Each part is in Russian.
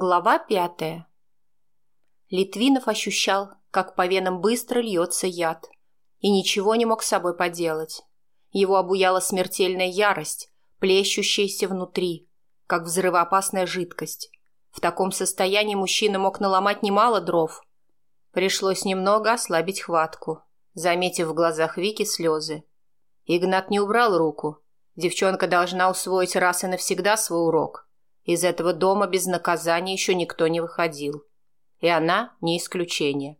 Глава пятая. Литвинов ощущал, как по венам быстро льется яд, и ничего не мог с собой поделать. Его обуяла смертельная ярость, плещущаяся внутри, как взрывоопасная жидкость. В таком состоянии мужчина мог наломать немало дров. Пришлось немного ослабить хватку, заметив в глазах Вики слезы. Игнат не убрал руку. Девчонка должна усвоить раз и навсегда свой урок – из этого дома без наказания еще никто не выходил. И она не исключение.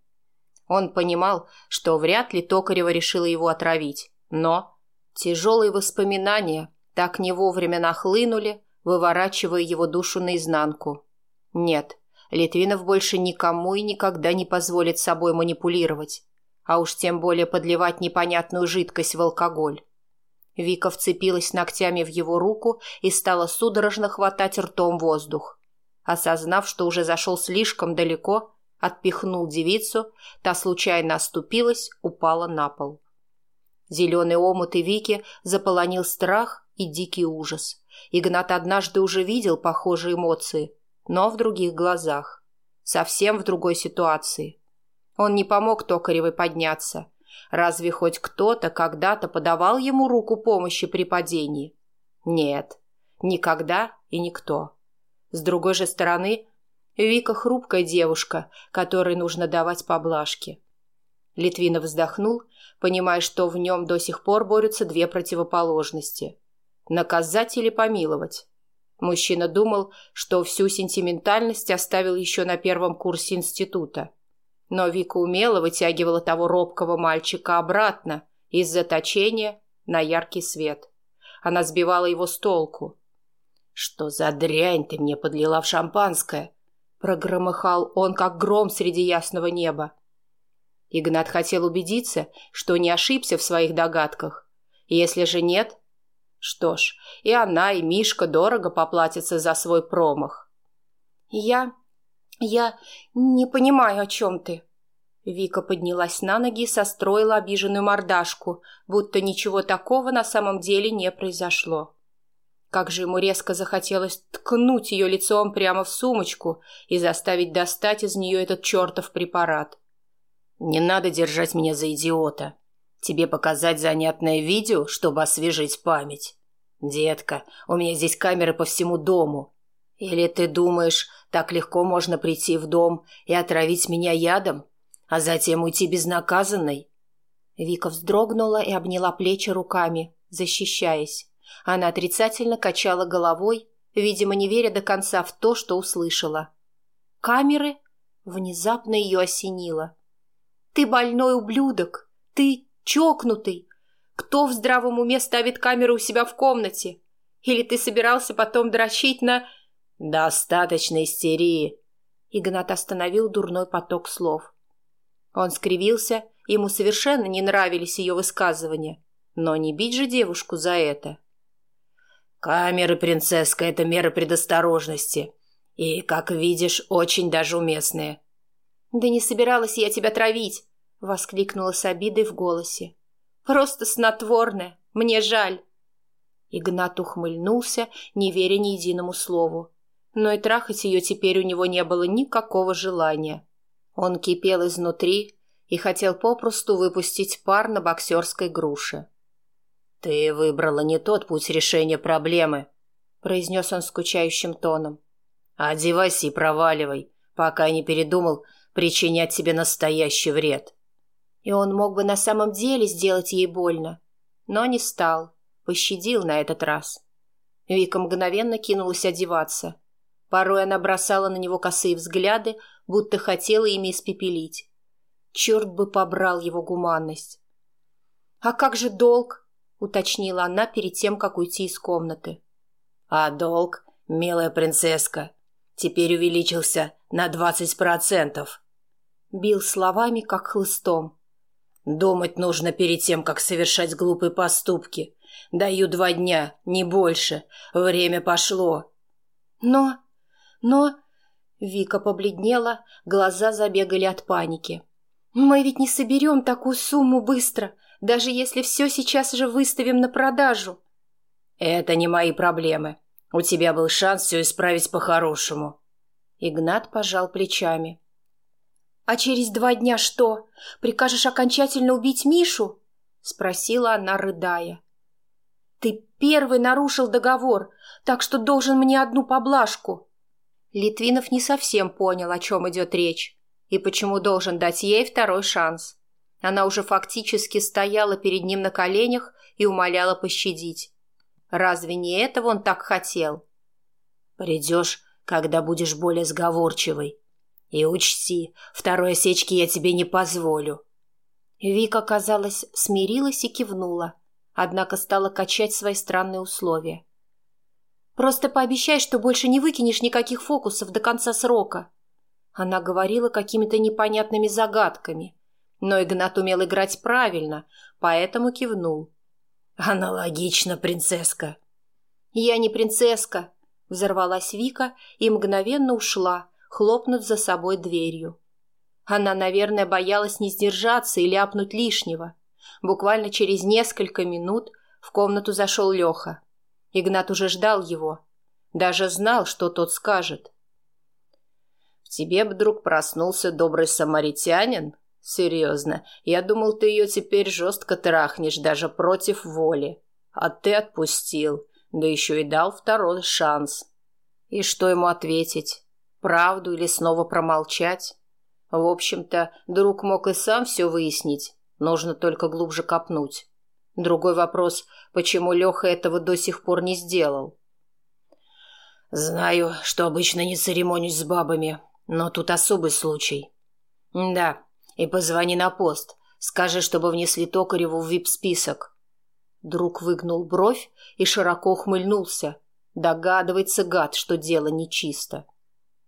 Он понимал, что вряд ли Токарева решила его отравить, но тяжелые воспоминания так не вовремя нахлынули, выворачивая его душу наизнанку. Нет, Литвинов больше никому и никогда не позволит собой манипулировать, а уж тем более подливать непонятную жидкость в алкоголь. Вика вцепилась ногтями в его руку и стала судорожно хватать ртом воздух. Осознав, что уже зашел слишком далеко, отпихнул девицу, та случайно оступилась, упала на пол. Зеленый омут и Вики заполонил страх и дикий ужас. Игнат однажды уже видел похожие эмоции, но в других глазах. Совсем в другой ситуации. Он не помог Токаревой подняться – Разве хоть кто-то когда-то подавал ему руку помощи при падении? Нет, никогда и никто. С другой же стороны, Вика хрупкая девушка, которой нужно давать поблажки. Литвинов вздохнул, понимая, что в нем до сих пор борются две противоположности. Наказать или помиловать? Мужчина думал, что всю сентиментальность оставил еще на первом курсе института – но Вика умело вытягивала того робкого мальчика обратно из заточения на яркий свет. Она сбивала его с толку. «Что за дрянь ты мне подлила в шампанское?» Прогромыхал он, как гром среди ясного неба. Игнат хотел убедиться, что не ошибся в своих догадках. Если же нет, что ж, и она, и Мишка дорого поплатятся за свой промах. «Я «Я не понимаю, о чем ты». Вика поднялась на ноги и состроила обиженную мордашку, будто ничего такого на самом деле не произошло. Как же ему резко захотелось ткнуть ее лицом прямо в сумочку и заставить достать из нее этот чертов препарат. «Не надо держать меня за идиота. Тебе показать занятное видео, чтобы освежить память. Детка, у меня здесь камеры по всему дому. Или ты думаешь, так легко можно прийти в дом и отравить меня ядом, а затем уйти безнаказанной?» Вика вздрогнула и обняла плечи руками, защищаясь. Она отрицательно качала головой, видимо, не веря до конца в то, что услышала. «Камеры?» Внезапно ее осенило. «Ты больной ублюдок! Ты чокнутый! Кто в здравом уме ставит камеру у себя в комнате? Или ты собирался потом дрочить на...» «Достаточно истерии!» Игнат остановил дурной поток слов. Он скривился, ему совершенно не нравились ее высказывания. Но не бить же девушку за это. «Камеры, принцесска, это меры предосторожности. И, как видишь, очень даже уместные». «Да не собиралась я тебя травить!» — воскликнула с обидой в голосе. «Просто снотворное. Мне жаль». Игнат ухмыльнулся, не веря ни единому слову но и трахать ее теперь у него не было никакого желания. Он кипел изнутри и хотел попросту выпустить пар на боксерской груше. «Ты выбрала не тот путь решения проблемы», — произнес он скучающим тоном. «Одевайся и проваливай, пока не передумал причинять тебе настоящий вред». И он мог бы на самом деле сделать ей больно, но не стал, пощадил на этот раз. Вика мгновенно кинулась одеваться — Порой она бросала на него косые взгляды, будто хотела ими испепелить. Черт бы побрал его гуманность. «А как же долг?» — уточнила она перед тем, как уйти из комнаты. «А долг, милая принцесска, теперь увеличился на двадцать процентов». Бил словами, как хлыстом. «Думать нужно перед тем, как совершать глупые поступки. Даю два дня, не больше. Время пошло». «Но...» Но... Вика побледнела, глаза забегали от паники. «Мы ведь не соберем такую сумму быстро, даже если все сейчас же выставим на продажу». «Это не мои проблемы. У тебя был шанс все исправить по-хорошему». Игнат пожал плечами. «А через два дня что? Прикажешь окончательно убить Мишу?» — спросила она, рыдая. «Ты первый нарушил договор, так что должен мне одну поблажку». Литвинов не совсем понял, о чем идет речь, и почему должен дать ей второй шанс. Она уже фактически стояла перед ним на коленях и умоляла пощадить. Разве не этого он так хотел? «Придешь, когда будешь более сговорчивой. И учти, второй осечки я тебе не позволю». Вика, казалось, смирилась и кивнула, однако стала качать свои странные условия. «Просто пообещай, что больше не выкинешь никаких фокусов до конца срока». Она говорила какими-то непонятными загадками, но Игнат умел играть правильно, поэтому кивнул. «Аналогично, принцесска». «Я не принцесска», — взорвалась Вика и мгновенно ушла, хлопнув за собой дверью. Она, наверное, боялась не сдержаться и ляпнуть лишнего. Буквально через несколько минут в комнату зашел Леха. Игнат уже ждал его. Даже знал, что тот скажет. «В тебе вдруг проснулся добрый самаритянин?» Серьезно, я думал, ты ее теперь жестко трахнешь, даже против воли. А ты отпустил, да еще и дал второй шанс. И что ему ответить? Правду или снова промолчать? В общем-то, друг мог и сам все выяснить, нужно только глубже копнуть. Другой вопрос, почему Леха этого до сих пор не сделал? Знаю, что обычно не церемонюсь с бабами, но тут особый случай. Да, и позвони на пост. Скажи, чтобы внесли Токареву в вип-список». Друг выгнул бровь и широко ухмыльнулся. Догадывается гад, что дело нечисто.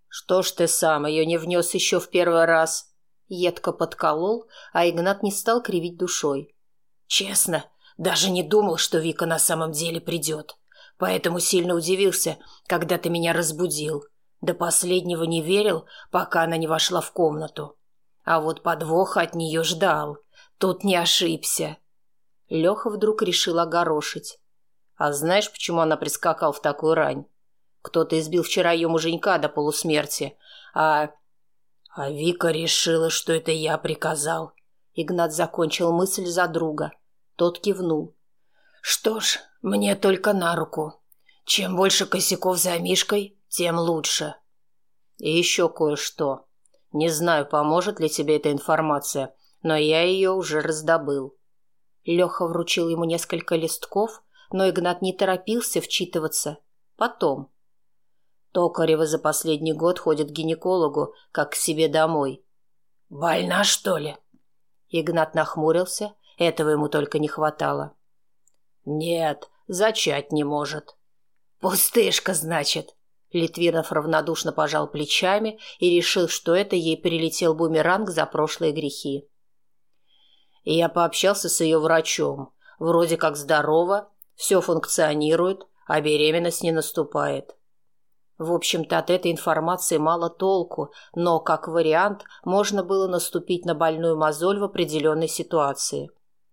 «Что ж ты сам ее не внес еще в первый раз?» Едко подколол, а Игнат не стал кривить душой. «Честно, даже не думал, что Вика на самом деле придет. Поэтому сильно удивился, когда ты меня разбудил. До последнего не верил, пока она не вошла в комнату. А вот подвоха от нее ждал. Тут не ошибся. Леха вдруг решил огорошить. А знаешь, почему она прискакала в такую рань? Кто-то избил вчера ее муженька до полусмерти, а... А Вика решила, что это я приказал. Игнат закончил мысль за друга. Тот кивнул. Что ж, мне только на руку. Чем больше косяков за Мишкой, тем лучше. И еще кое-что. Не знаю, поможет ли тебе эта информация, но я ее уже раздобыл. Леха вручил ему несколько листков, но Игнат не торопился вчитываться. Потом. Токарева за последний год ходит к гинекологу, как к себе домой. «Больна, что ли?» Игнат нахмурился, этого ему только не хватало. «Нет, зачать не может». «Пустышка, значит», Литвинов равнодушно пожал плечами и решил, что это ей прилетел бумеранг за прошлые грехи. Я пообщался с ее врачом. Вроде как здорово, все функционирует, а беременность не наступает. В общем-то, от этой информации мало толку, но, как вариант, можно было наступить на больную мозоль в определенной ситуации.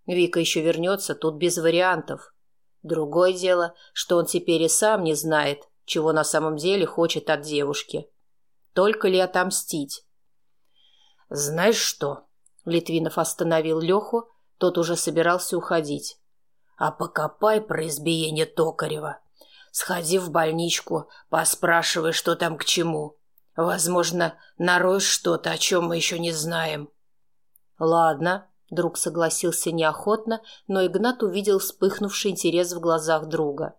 Вика еще вернется, тут без вариантов. Другое дело, что он теперь и сам не знает, чего на самом деле хочет от девушки. Только ли отомстить? «Знаешь что?» Литвинов остановил Леху, тот уже собирался уходить. «А покопай про избиение Токарева. Сходи в больничку, поспрашивай, что там к чему. Возможно, нароешь что-то, о чем мы еще не знаем». «Ладно», — друг согласился неохотно, но Игнат увидел вспыхнувший интерес в глазах друга.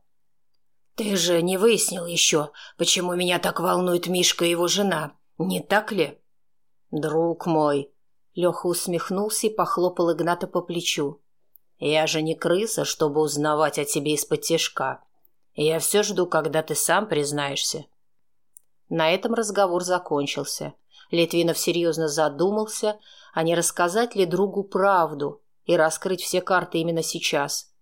«Ты же не выяснил еще, почему меня так волнует Мишка и его жена, не так ли?» «Друг мой», — Леха усмехнулся и похлопал Игната по плечу. «Я же не крыса, чтобы узнавать о тебе из-под тяжка. Я все жду, когда ты сам признаешься». На этом разговор закончился. Литвинов серьезно задумался, а не рассказать ли другу правду и раскрыть все карты именно сейчас.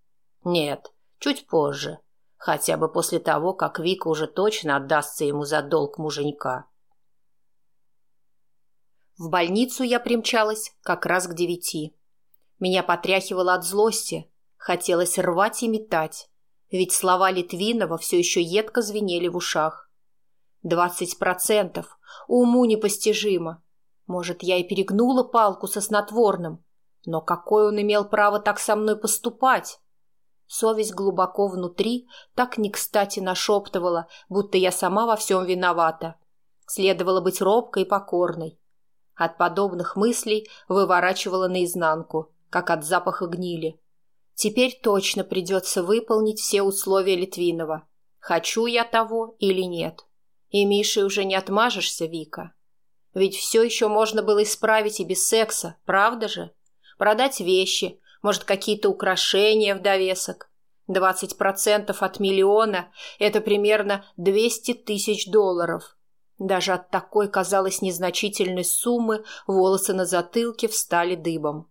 Нет, чуть позже хотя бы после того, как Вика уже точно отдастся ему за долг муженька. В больницу я примчалась как раз к девяти. Меня потряхивало от злости, хотелось рвать и метать, ведь слова Литвинова все еще едко звенели в ушах. Двадцать процентов. Уму непостижимо. Может, я и перегнула палку со снотворным. Но какое он имел право так со мной поступать? Совесть глубоко внутри так не кстати нашептывала, будто я сама во всем виновата. Следовало быть робкой и покорной. От подобных мыслей выворачивала наизнанку, как от запаха гнили. Теперь точно придется выполнить все условия Литвинова. Хочу я того или нет. И Мишей уже не отмажешься, Вика. Ведь все еще можно было исправить и без секса, правда же? Продать вещи, может, какие-то украшения в довесок. Двадцать процентов от миллиона – это примерно двести тысяч долларов. Даже от такой, казалось, незначительной суммы волосы на затылке встали дыбом.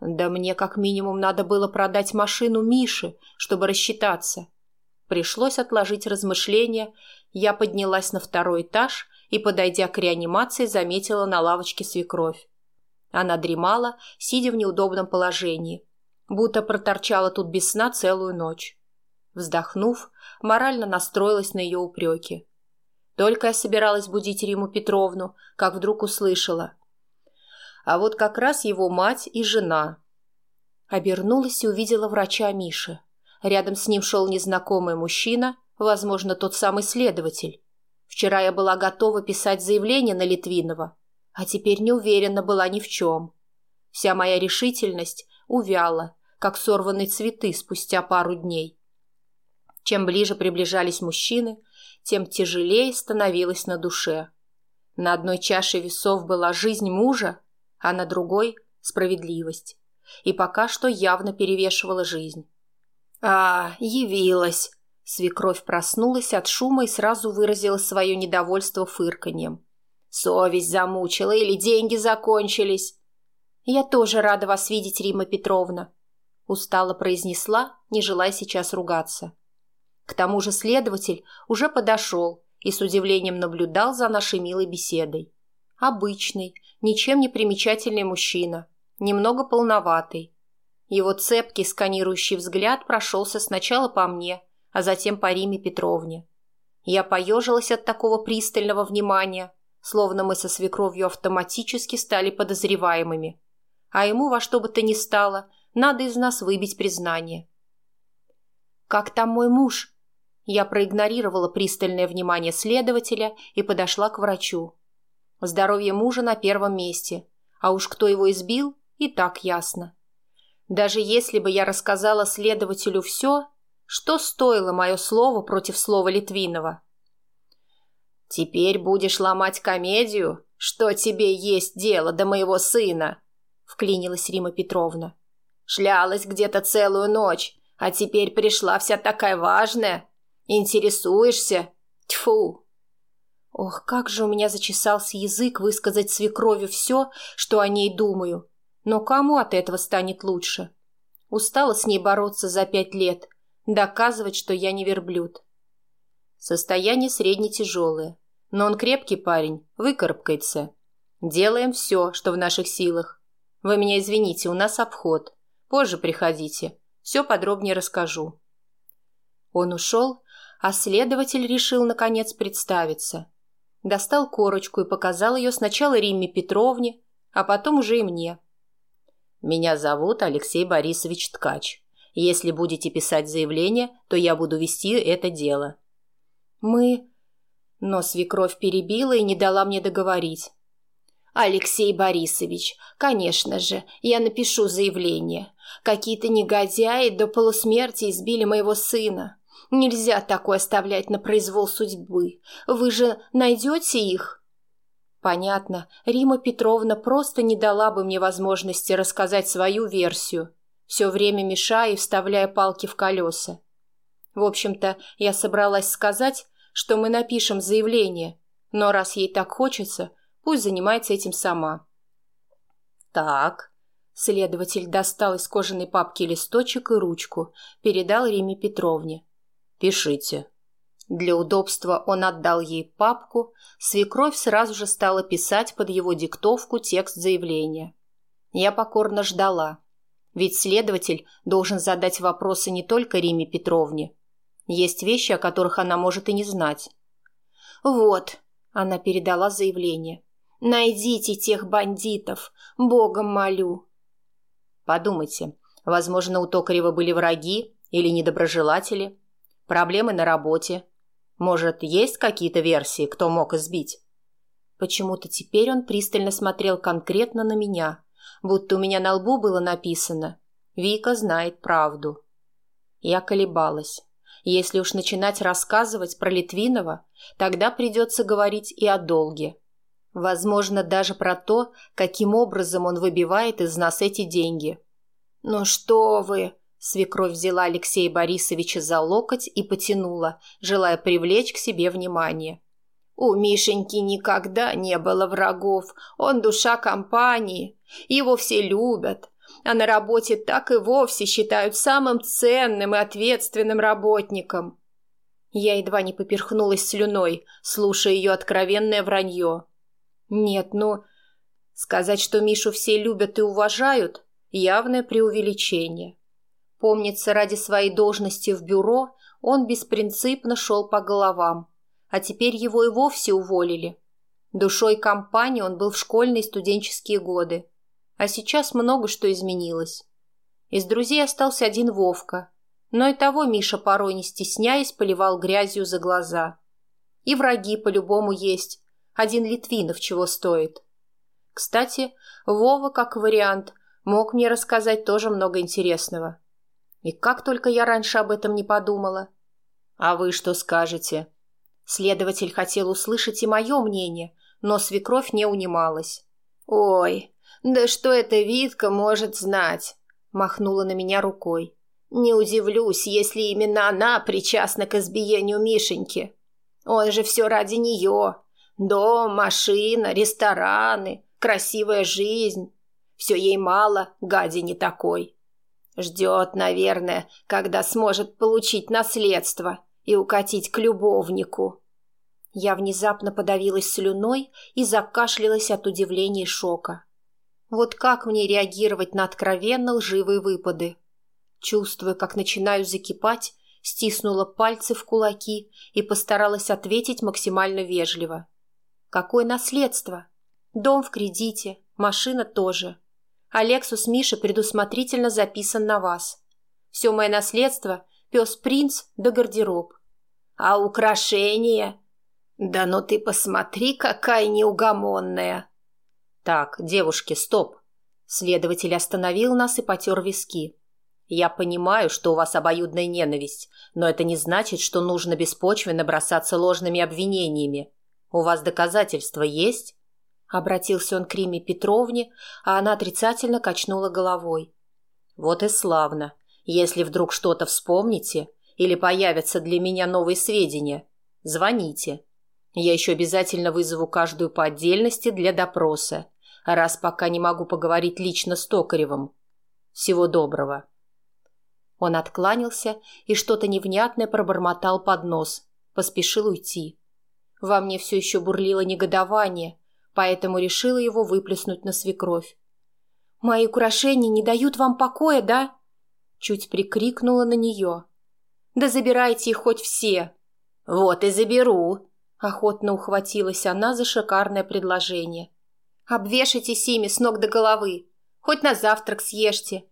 Да мне как минимум надо было продать машину Миши, чтобы рассчитаться. Пришлось отложить размышления. Я поднялась на второй этаж и, подойдя к реанимации, заметила на лавочке свекровь. Она дремала, сидя в неудобном положении, будто проторчала тут без сна целую ночь. Вздохнув, морально настроилась на ее упреки. Только я собиралась будить Риму Петровну, как вдруг услышала. А вот как раз его мать и жена. Обернулась и увидела врача Миши. Рядом с ним шел незнакомый мужчина, возможно, тот самый следователь. Вчера я была готова писать заявление на Литвинова, а теперь не уверена была ни в чем. Вся моя решительность увяла, как сорванные цветы спустя пару дней. Чем ближе приближались мужчины, тем тяжелее становилось на душе. На одной чаше весов была жизнь мужа, а на другой – справедливость. И пока что явно перевешивала жизнь. «А, явилась!» Свекровь проснулась от шума и сразу выразила свое недовольство фырканьем. «Совесть замучила или деньги закончились?» «Я тоже рада вас видеть, Рима Петровна», – устало произнесла, не желая сейчас ругаться. К тому же следователь уже подошел и с удивлением наблюдал за нашей милой беседой. Обычный, ничем не примечательный мужчина, немного полноватый. Его цепкий сканирующий взгляд прошелся сначала по мне, а затем по Риме Петровне. Я поежилась от такого пристального внимания, словно мы со свекровью автоматически стали подозреваемыми. А ему во что бы то ни стало, надо из нас выбить признание. «Как там мой муж?» Я проигнорировала пристальное внимание следователя и подошла к врачу. Здоровье мужа на первом месте, а уж кто его избил, и так ясно. Даже если бы я рассказала следователю все, что стоило мое слово против слова Литвинова? «Теперь будешь ломать комедию? Что тебе есть дело до моего сына?» — вклинилась Рима Петровна. «Шлялась где-то целую ночь, а теперь пришла вся такая важная, Интересуешься? Тьфу!» Ох, как же у меня зачесался язык высказать свекрови все, что о ней думаю. Но кому от этого станет лучше? Устала с ней бороться за пять лет, доказывать, что я не верблюд. Состояние средне-тяжелое, но он крепкий парень, выкарабкается. Делаем все, что в наших силах. Вы меня извините, у нас обход. Позже приходите, все подробнее расскажу. Он ушел, а следователь решил, наконец, представиться. Достал корочку и показал ее сначала Римме Петровне, а потом уже и мне. «Меня зовут Алексей Борисович Ткач. Если будете писать заявление, то я буду вести это дело». «Мы...» Но свекровь перебила и не дала мне договорить. «Алексей Борисович, конечно же, я напишу заявление. Какие-то негодяи до полусмерти избили моего сына. Нельзя такое оставлять на произвол судьбы. Вы же найдете их?» Понятно, Рима Петровна просто не дала бы мне возможности рассказать свою версию, все время мешая и вставляя палки в колеса. В общем-то, я собралась сказать, что мы напишем заявление, но раз ей так хочется, пусть занимается этим сама. «Так», Следователь достал из кожаной папки листочек и ручку, передал Риме Петровне. «Пишите». Для удобства он отдал ей папку, свекровь сразу же стала писать под его диктовку текст заявления. Я покорно ждала, ведь следователь должен задать вопросы не только Риме Петровне. Есть вещи, о которых она может и не знать. «Вот», — она передала заявление. «Найдите тех бандитов, богом молю». Подумайте, возможно, у Токарева были враги или недоброжелатели, проблемы на работе. Может, есть какие-то версии, кто мог избить? Почему-то теперь он пристально смотрел конкретно на меня, будто у меня на лбу было написано «Вика знает правду». Я колебалась. Если уж начинать рассказывать про Литвинова, тогда придется говорить и о долге. Возможно, даже про то, каким образом он выбивает из нас эти деньги. «Ну что вы!» Свекровь взяла Алексея Борисовича за локоть и потянула, желая привлечь к себе внимание. У Мишеньки никогда не было врагов, он душа компании, его все любят, а на работе так и вовсе считают самым ценным и ответственным работником. Я едва не поперхнулась слюной, слушая ее откровенное вранье. Нет, ну, сказать, что Мишу все любят и уважают, явное преувеличение. Помнится, ради своей должности в бюро он беспринципно шел по головам – а теперь его и вовсе уволили. Душой компании он был в школьные студенческие годы. А сейчас много что изменилось. Из друзей остался один Вовка, но и того Миша порой не стесняясь поливал грязью за глаза. И враги по-любому есть, один Литвинов чего стоит. Кстати, Вова, как вариант, мог мне рассказать тоже много интересного. И как только я раньше об этом не подумала. А вы что скажете? Следователь хотел услышать и мое мнение, но свекровь не унималась. «Ой, да что эта Витка может знать?» – махнула на меня рукой. «Не удивлюсь, если именно она причастна к избиению Мишеньки. Он же все ради нее. Дом, машина, рестораны, красивая жизнь. Все ей мало, гади не такой. Ждет, наверное, когда сможет получить наследство и укатить к любовнику. Я внезапно подавилась слюной и закашлялась от удивления и шока. Вот как мне реагировать на откровенно лживые выпады? Чувствуя, как начинаю закипать, стиснула пальцы в кулаки и постаралась ответить максимально вежливо. Какое наследство? Дом в кредите, машина тоже. Алексус Миша предусмотрительно записан на вас. Все мое наследство пес-принц да гардероб. А украшения? Да ну ты посмотри, какая неугомонная. Так, девушки, стоп. Следователь остановил нас и потер виски. Я понимаю, что у вас обоюдная ненависть, но это не значит, что нужно беспочвенно бросаться ложными обвинениями. У вас доказательства есть? Обратился он к Риме Петровне, а она отрицательно качнула головой. Вот и славно. Если вдруг что-то вспомните или появятся для меня новые сведения, звоните. Я еще обязательно вызову каждую по отдельности для допроса, раз пока не могу поговорить лично с Токаревым. Всего доброго. Он откланялся и что-то невнятное пробормотал под нос, поспешил уйти. Во мне все еще бурлило негодование, поэтому решила его выплеснуть на свекровь. «Мои украшения не дают вам покоя, да?» Чуть прикрикнула на нее. «Да забирайте их хоть все!» «Вот и заберу!» Охотно ухватилась она за шикарное предложение. «Обвешайтесь ими с ног до головы. Хоть на завтрак съешьте.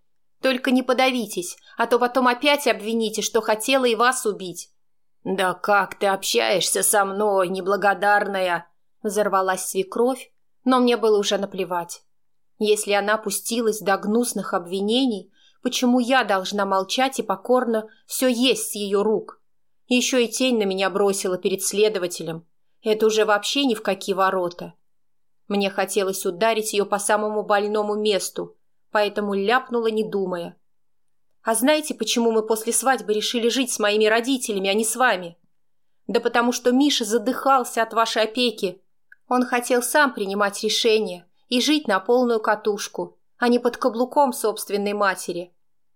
Только не подавитесь, а то потом опять обвините, что хотела и вас убить». «Да как ты общаешься со мной, неблагодарная?» Взорвалась свекровь, но мне было уже наплевать. Если она пустилась до гнусных обвинений, Почему я должна молчать и покорно все есть с ее рук? Еще и тень на меня бросила перед следователем. Это уже вообще ни в какие ворота. Мне хотелось ударить ее по самому больному месту, поэтому ляпнула, не думая. А знаете, почему мы после свадьбы решили жить с моими родителями, а не с вами? Да потому что Миша задыхался от вашей опеки. Он хотел сам принимать решения и жить на полную катушку а не под каблуком собственной матери.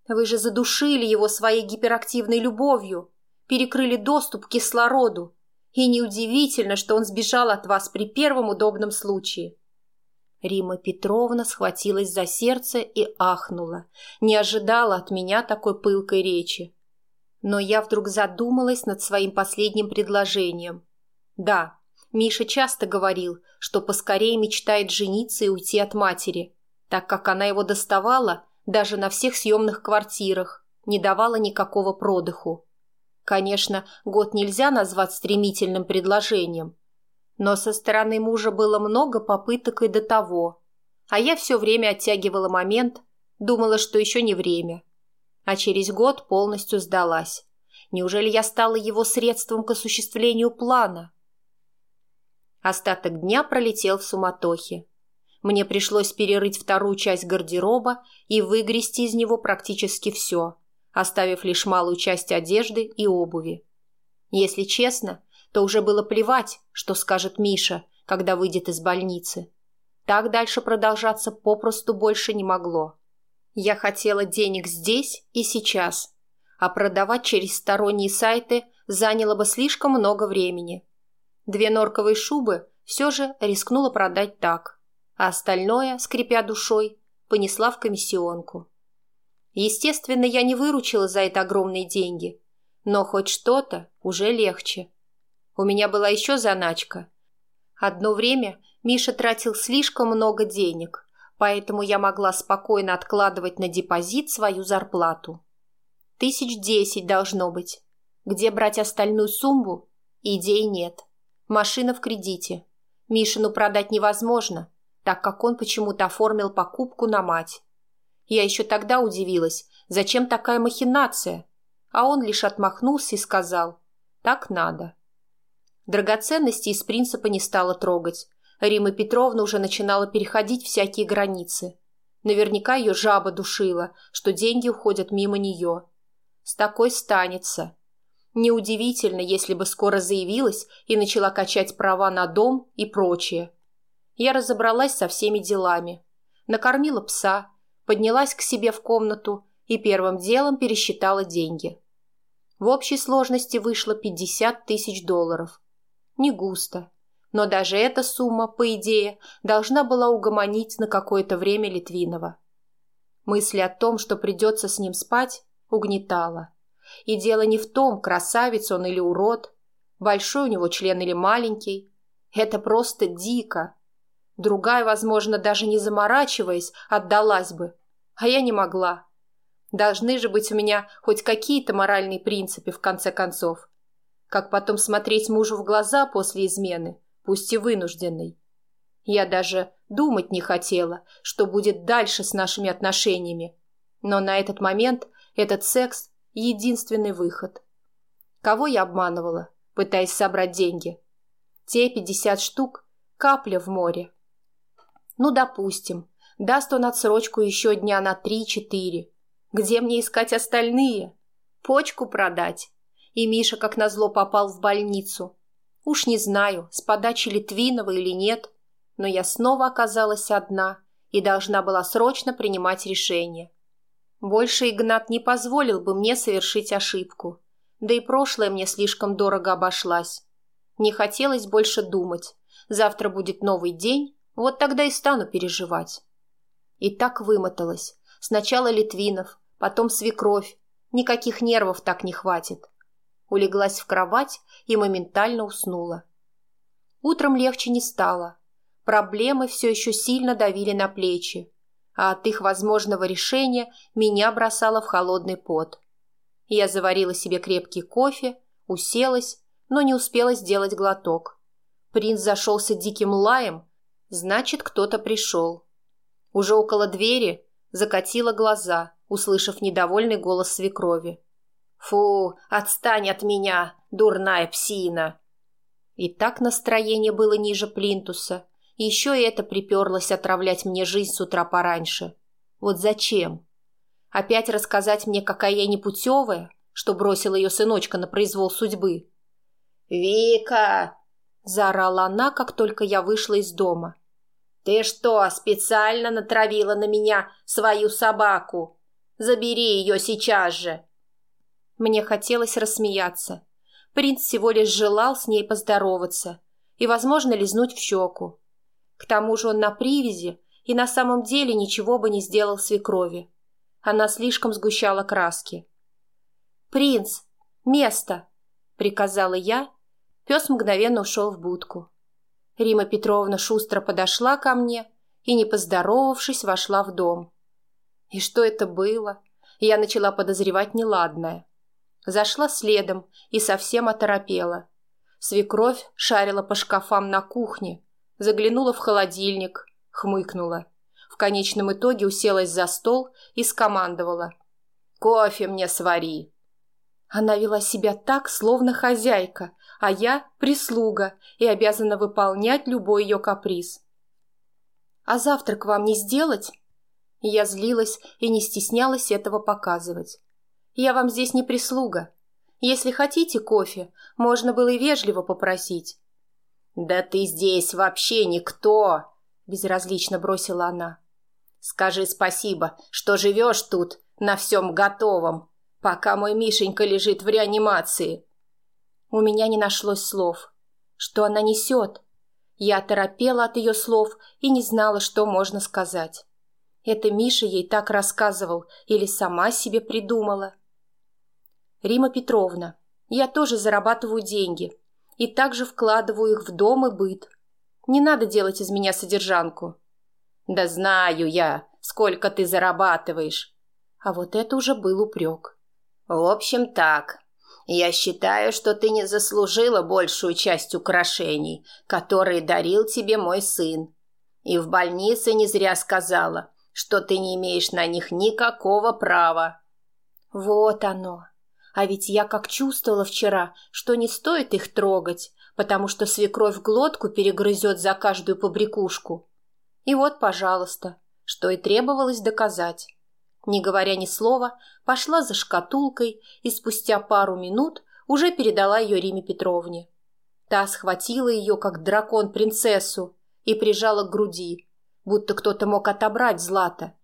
Вы же задушили его своей гиперактивной любовью, перекрыли доступ к кислороду, и неудивительно, что он сбежал от вас при первом удобном случае. Рима Петровна схватилась за сердце и ахнула, не ожидала от меня такой пылкой речи. Но я вдруг задумалась над своим последним предложением. Да, Миша часто говорил, что поскорее мечтает жениться и уйти от матери, так как она его доставала даже на всех съемных квартирах, не давала никакого продыху. Конечно, год нельзя назвать стремительным предложением, но со стороны мужа было много попыток и до того, а я все время оттягивала момент, думала, что еще не время. А через год полностью сдалась. Неужели я стала его средством к осуществлению плана? Остаток дня пролетел в суматохе. Мне пришлось перерыть вторую часть гардероба и выгрести из него практически все, оставив лишь малую часть одежды и обуви. Если честно, то уже было плевать, что скажет Миша, когда выйдет из больницы. Так дальше продолжаться попросту больше не могло. Я хотела денег здесь и сейчас, а продавать через сторонние сайты заняло бы слишком много времени. Две норковые шубы все же рискнула продать так а остальное, скрипя душой, понесла в комиссионку. Естественно, я не выручила за это огромные деньги, но хоть что-то уже легче. У меня была еще заначка. Одно время Миша тратил слишком много денег, поэтому я могла спокойно откладывать на депозит свою зарплату. Тысяч десять должно быть. Где брать остальную сумму? Идей нет. Машина в кредите. Мишину продать невозможно, так как он почему-то оформил покупку на мать. Я еще тогда удивилась, зачем такая махинация, а он лишь отмахнулся и сказал «так надо». Драгоценности из принципа не стала трогать. Рима Петровна уже начинала переходить всякие границы. Наверняка ее жаба душила, что деньги уходят мимо нее. С такой станется. Неудивительно, если бы скоро заявилась и начала качать права на дом и прочее я разобралась со всеми делами. Накормила пса, поднялась к себе в комнату и первым делом пересчитала деньги. В общей сложности вышло 50 тысяч долларов. Не густо, но даже эта сумма, по идее, должна была угомонить на какое-то время Литвинова. Мысли о том, что придется с ним спать, угнетала. И дело не в том, красавец он или урод, большой у него член или маленький. Это просто дико, Другая, возможно, даже не заморачиваясь, отдалась бы. А я не могла. Должны же быть у меня хоть какие-то моральные принципы, в конце концов. Как потом смотреть мужу в глаза после измены, пусть и вынужденной. Я даже думать не хотела, что будет дальше с нашими отношениями. Но на этот момент этот секс – единственный выход. Кого я обманывала, пытаясь собрать деньги? Те пятьдесят штук – капля в море. Ну, допустим, даст он отсрочку еще дня на три-четыре. Где мне искать остальные? Почку продать? И Миша, как назло, попал в больницу. Уж не знаю, с подачи Литвинова или нет, но я снова оказалась одна и должна была срочно принимать решение. Больше Игнат не позволил бы мне совершить ошибку. Да и прошлое мне слишком дорого обошлась. Не хотелось больше думать. Завтра будет новый день, вот тогда и стану переживать. И так вымоталась. Сначала Литвинов, потом свекровь. Никаких нервов так не хватит. Улеглась в кровать и моментально уснула. Утром легче не стало. Проблемы все еще сильно давили на плечи, а от их возможного решения меня бросало в холодный пот. Я заварила себе крепкий кофе, уселась, но не успела сделать глоток. Принц зашелся диким лаем, Значит, кто-то пришел. Уже около двери закатила глаза, услышав недовольный голос свекрови. «Фу, отстань от меня, дурная псина!» И так настроение было ниже плинтуса. Еще и это приперлось отравлять мне жизнь с утра пораньше. Вот зачем? Опять рассказать мне, какая я непутевая, что бросила ее сыночка на произвол судьбы? «Вика!» заорала она, как только я вышла из дома. «Ты что, специально натравила на меня свою собаку? Забери ее сейчас же!» Мне хотелось рассмеяться. Принц всего лишь желал с ней поздороваться и, возможно, лизнуть в щеку. К тому же он на привязи и на самом деле ничего бы не сделал свекрови. Она слишком сгущала краски. «Принц! Место!» — приказала я Пес мгновенно ушел в будку. Рима Петровна шустро подошла ко мне и, не поздоровавшись, вошла в дом. И что это было? Я начала подозревать неладное. Зашла следом и совсем оторопела. Свекровь шарила по шкафам на кухне, заглянула в холодильник, хмыкнула. В конечном итоге уселась за стол и скомандовала. «Кофе мне свари!» Она вела себя так, словно хозяйка, а я – прислуга и обязана выполнять любой ее каприз. «А завтрак вам не сделать?» Я злилась и не стеснялась этого показывать. «Я вам здесь не прислуга. Если хотите кофе, можно было и вежливо попросить». «Да ты здесь вообще никто!» – безразлично бросила она. «Скажи спасибо, что живешь тут на всем готовом, пока мой Мишенька лежит в реанимации». У меня не нашлось слов. Что она несет? Я торопела от ее слов и не знала, что можно сказать. Это Миша ей так рассказывал или сама себе придумала? Рима Петровна, я тоже зарабатываю деньги и также вкладываю их в дом и быт. Не надо делать из меня содержанку. Да знаю я, сколько ты зарабатываешь. А вот это уже был упрек. В общем так, я считаю, что ты не заслужила большую часть украшений, которые дарил тебе мой сын. И в больнице не зря сказала, что ты не имеешь на них никакого права. Вот оно. А ведь я как чувствовала вчера, что не стоит их трогать, потому что свекровь глотку перегрызет за каждую побрякушку. И вот, пожалуйста, что и требовалось доказать. Не говоря ни слова, пошла за шкатулкой и спустя пару минут уже передала ее Риме Петровне. Та схватила ее, как дракон, принцессу и прижала к груди, будто кто-то мог отобрать злато.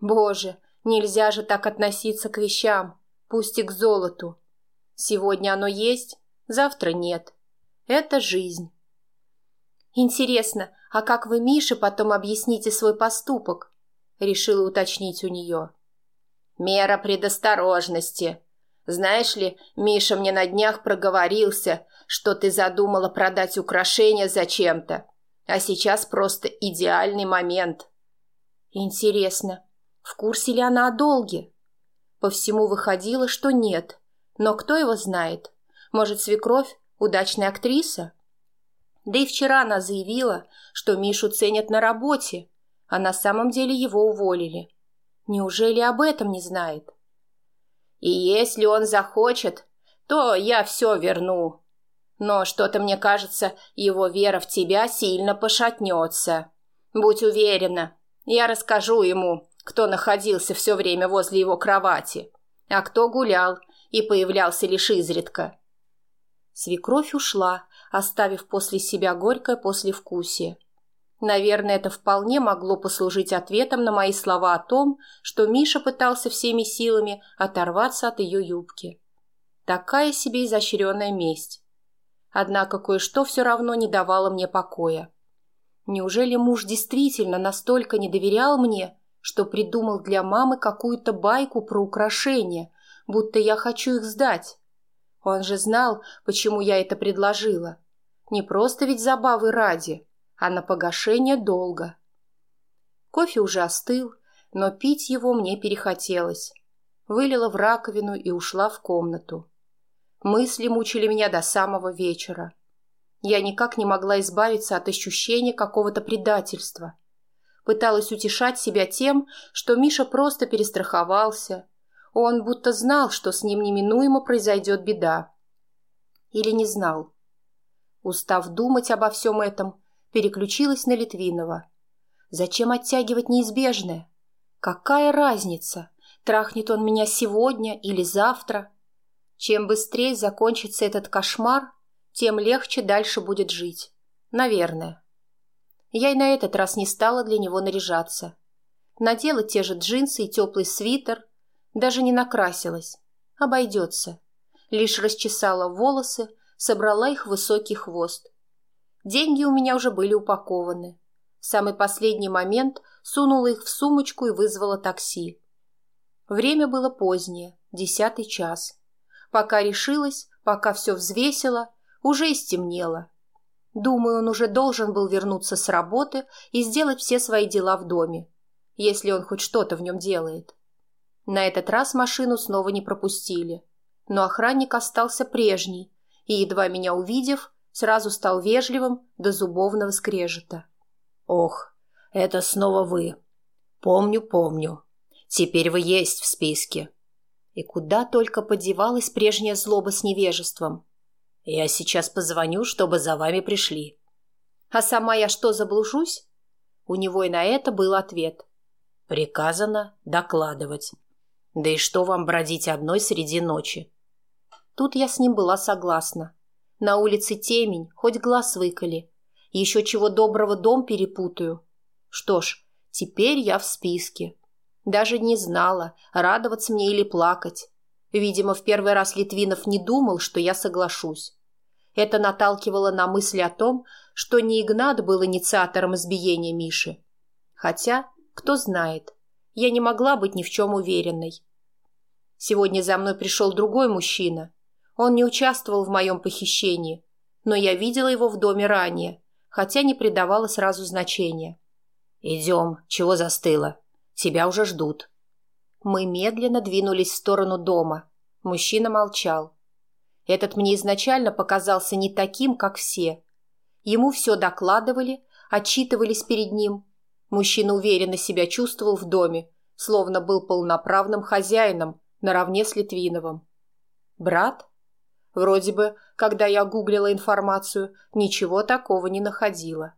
Боже, нельзя же так относиться к вещам, пусть и к золоту. Сегодня оно есть, завтра нет. Это жизнь. Интересно, а как вы Мише потом объясните свой поступок? Решила уточнить у нее. Мера предосторожности. Знаешь ли, Миша мне на днях проговорился, что ты задумала продать украшения зачем-то. А сейчас просто идеальный момент. Интересно, в курсе ли она о долге? По всему выходило, что нет. Но кто его знает? Может, свекровь – удачная актриса? Да и вчера она заявила, что Мишу ценят на работе, а на самом деле его уволили. Неужели об этом не знает? И если он захочет, то я все верну, но что-то мне кажется, его вера в тебя сильно пошатнется. Будь уверена, я расскажу ему, кто находился все время возле его кровати, а кто гулял и появлялся лишь изредка. Свекровь ушла, оставив после себя горькое послевкусие. Наверное, это вполне могло послужить ответом на мои слова о том, что Миша пытался всеми силами оторваться от ее юбки. Такая себе изощренная месть. Однако кое-что все равно не давало мне покоя. Неужели муж действительно настолько не доверял мне, что придумал для мамы какую-то байку про украшения, будто я хочу их сдать? Он же знал, почему я это предложила. Не просто ведь забавы ради, а на погашение долга. Кофе уже остыл, но пить его мне перехотелось. Вылила в раковину и ушла в комнату. Мысли мучили меня до самого вечера. Я никак не могла избавиться от ощущения какого-то предательства. Пыталась утешать себя тем, что Миша просто перестраховался. Он будто знал, что с ним неминуемо произойдет беда. Или не знал. Устав думать обо всем этом, переключилась на Литвинова. Зачем оттягивать неизбежное? Какая разница, трахнет он меня сегодня или завтра? Чем быстрее закончится этот кошмар, тем легче дальше будет жить. Наверное. Я и на этот раз не стала для него наряжаться. Надела те же джинсы и теплый свитер, даже не накрасилась. Обойдется. Лишь расчесала волосы, собрала их в высокий хвост. Деньги у меня уже были упакованы. В самый последний момент сунула их в сумочку и вызвала такси. Время было позднее, десятый час. Пока решилась, пока все взвесила, уже и стемнело. Думаю, он уже должен был вернуться с работы и сделать все свои дела в доме, если он хоть что-то в нем делает. На этот раз машину снова не пропустили, но охранник остался прежний и, едва меня увидев, сразу стал вежливым до зубовного скрежета. «Ох, это снова вы. Помню, помню. Теперь вы есть в списке». И куда только подевалась прежняя злоба с невежеством. Я сейчас позвоню, чтобы за вами пришли. А сама я что, заблужусь? У него и на это был ответ. Приказано докладывать. Да и что вам бродить одной среди ночи? Тут я с ним была согласна. На улице темень, хоть глаз выколи. Еще чего доброго дом перепутаю. Что ж, теперь я в списке. Даже не знала, радоваться мне или плакать. Видимо, в первый раз Литвинов не думал, что я соглашусь. Это наталкивало на мысли о том, что не Игнат был инициатором избиения Миши. Хотя, кто знает, я не могла быть ни в чем уверенной. Сегодня за мной пришел другой мужчина. Он не участвовал в моем похищении, но я видела его в доме ранее, хотя не придавала сразу значения. «Идем, чего застыло? Тебя уже ждут», мы медленно двинулись в сторону дома. Мужчина молчал. Этот мне изначально показался не таким, как все. Ему все докладывали, отчитывались перед ним. Мужчина уверенно себя чувствовал в доме, словно был полноправным хозяином наравне с Литвиновым. Брат? Вроде бы, когда я гуглила информацию, ничего такого не находила.